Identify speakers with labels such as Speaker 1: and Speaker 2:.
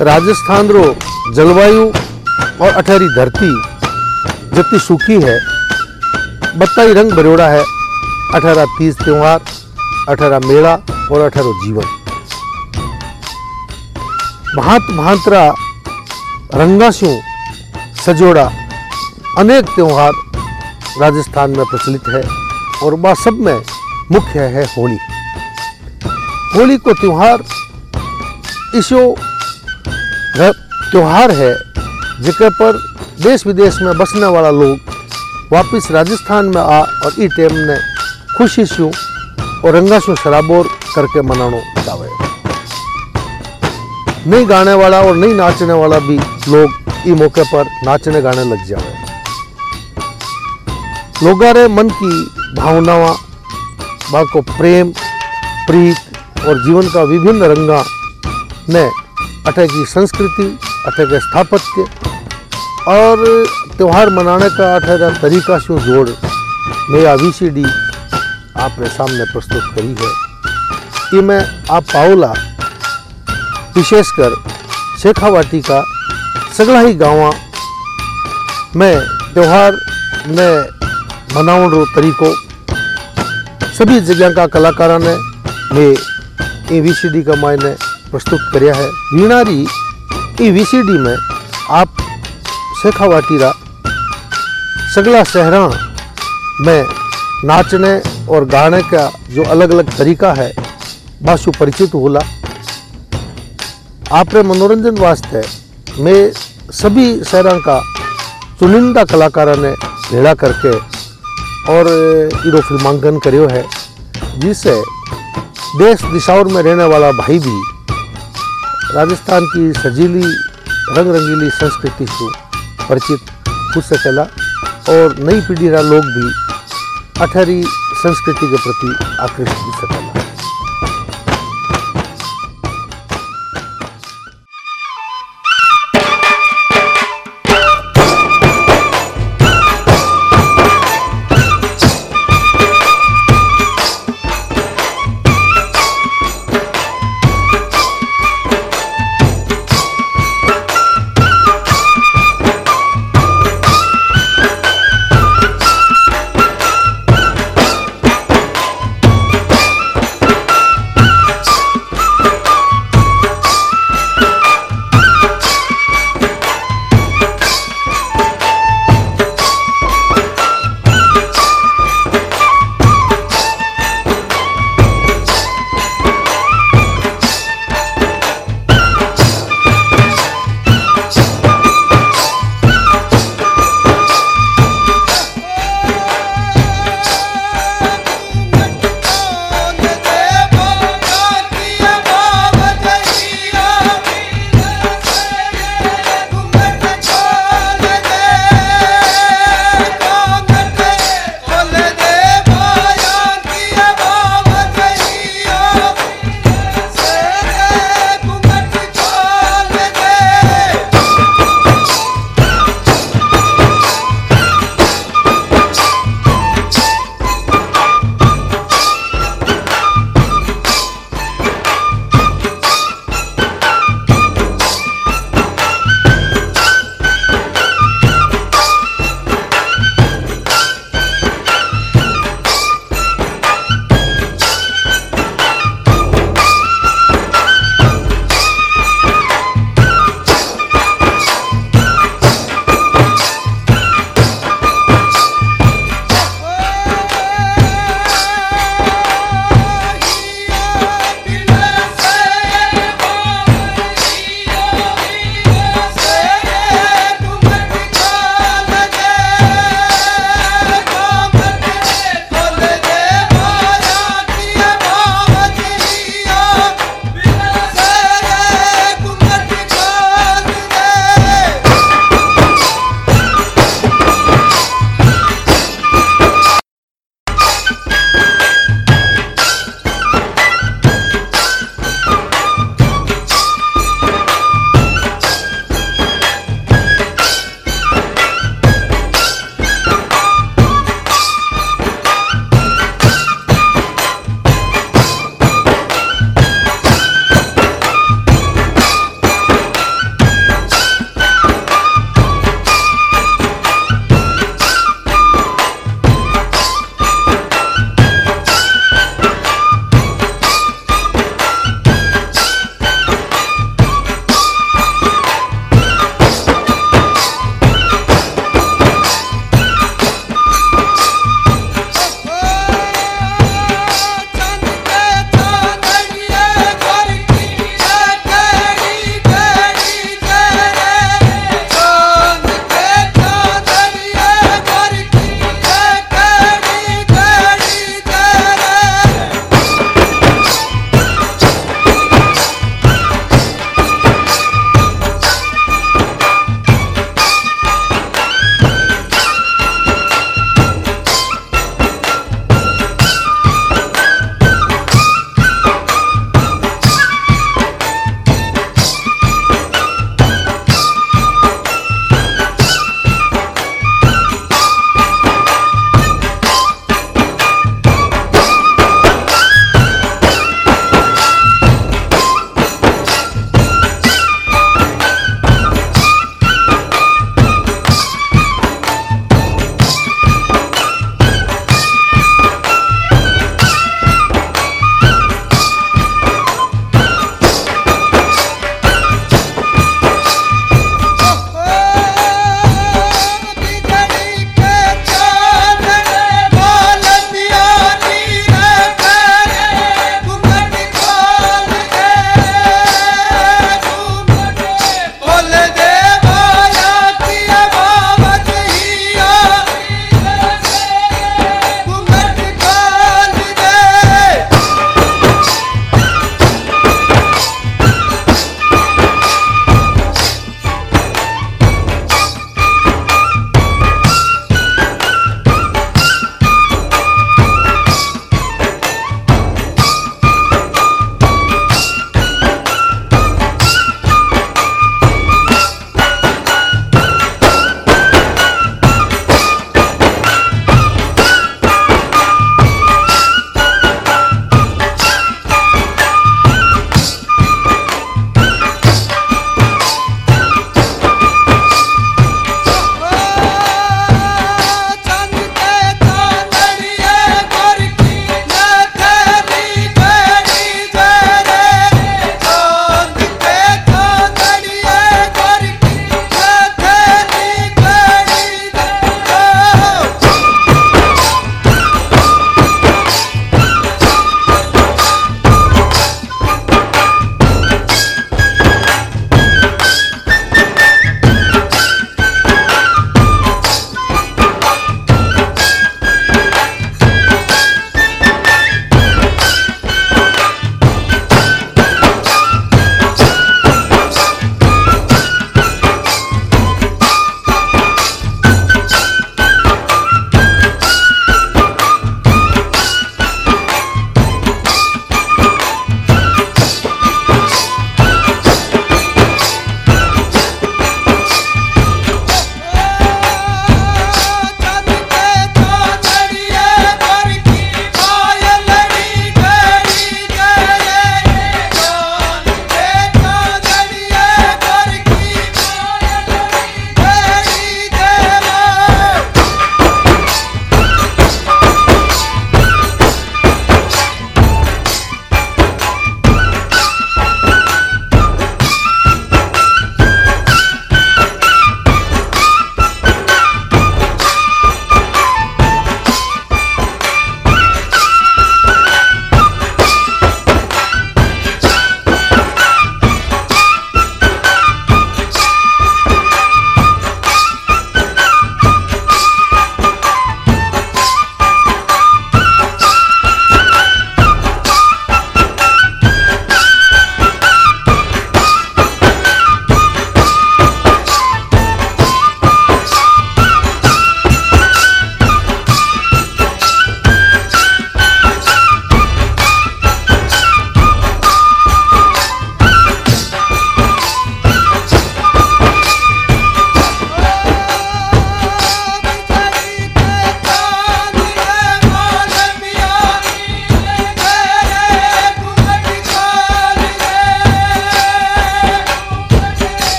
Speaker 1: राजस्थान रो जलवायु और अठहरी धरती जितनी सूखी है। बताई रंग भरोड़ा है। अठारह तीज त्यौहार अठारह मेला और अठारह जीवन। भांत भांतरा रंगाशों सजोड़ा अनेक त्यौहार राजस्थान में प्रचलित है और वह सब में मुख्य है होली। होली को त्यौहार इसो त्यौहार है जिके पर देश विदेश में बसने वाला लोग वापस राजस्थान में आ और ई टेम ने खुशी से और रंगा से शराबोर करके मनानो चाहे नहीं गाने वाला और नहीं नाचने वाला भी लोग ई मौके पर नाचने गाने लग जावे। लोगारे मन की भावनावा, बाको प्रेम, प्रीत और जीवन का विभिन्न रंगा ने अठे की संस्कृति अठे के स्थापत्य और त्यौहार मनाने का अठेरा तरीका से जोड़ मेरा वी सी डी आपने सामने प्रस्तुत करी है। कि मैं आप पाओला विशेषकर शेखावाटी का सगला ही गाँव, में त्यौहार में मनावन रो तरीको, सभी जगह का कलाकारों ने मैं ई डी का मायने प्रस्तुत कराया है। वीणारी ई वीसीडी में आप शेखावाटी रा सगला शहरा में नाचने और गाने का जो अलग अलग तरीका है बाशु परिचित होला। आपरे मनोरंजन वास्ते मैं सभी शहरों का चुनिंदा कलाकारों ने भेड़ा करके और इरो फिल्मांकन करियो है जिससे देश दिशाओं में रहने वाला भाई भी राजस्थान की सजीली रंग रंगीली संस्कृति से परिचित हो चला और नई पीढ़ी रा लोग भी अठहरी संस्कृति के प्रति आकर्षित सकेला